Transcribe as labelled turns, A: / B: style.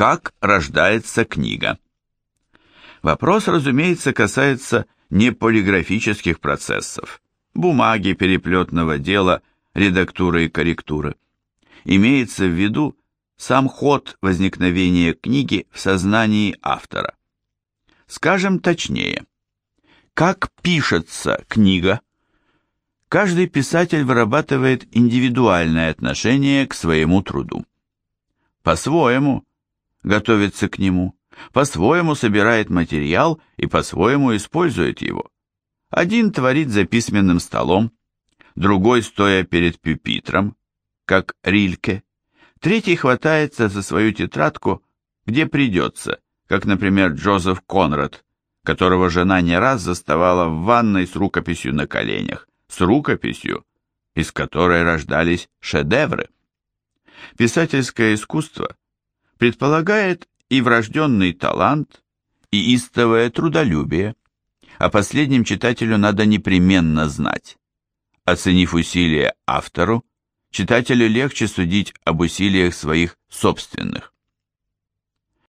A: Как рождается книга? Вопрос, разумеется, касается не полиграфических процессов, бумаги, переплетного дела, редактуры и корректуры. Имеется в виду сам ход возникновения книги в сознании автора. Скажем точнее, как пишется книга? Каждый писатель вырабатывает индивидуальное отношение к своему труду. По-своему готовится к нему, по-своему собирает материал и по-своему использует его. Один творит за письменным столом, другой стоя перед пюпитром, как Рильке, третий хватается за свою тетрадку, где придется, как, например, Джозеф Конрад, которого жена не раз заставала в ванной с рукописью на коленях, с рукописью, из которой рождались шедевры. Писательское искусство предполагает и врожденный талант, и истовое трудолюбие. О последнем читателю надо непременно знать. Оценив усилия автору, читателю легче судить об усилиях своих собственных.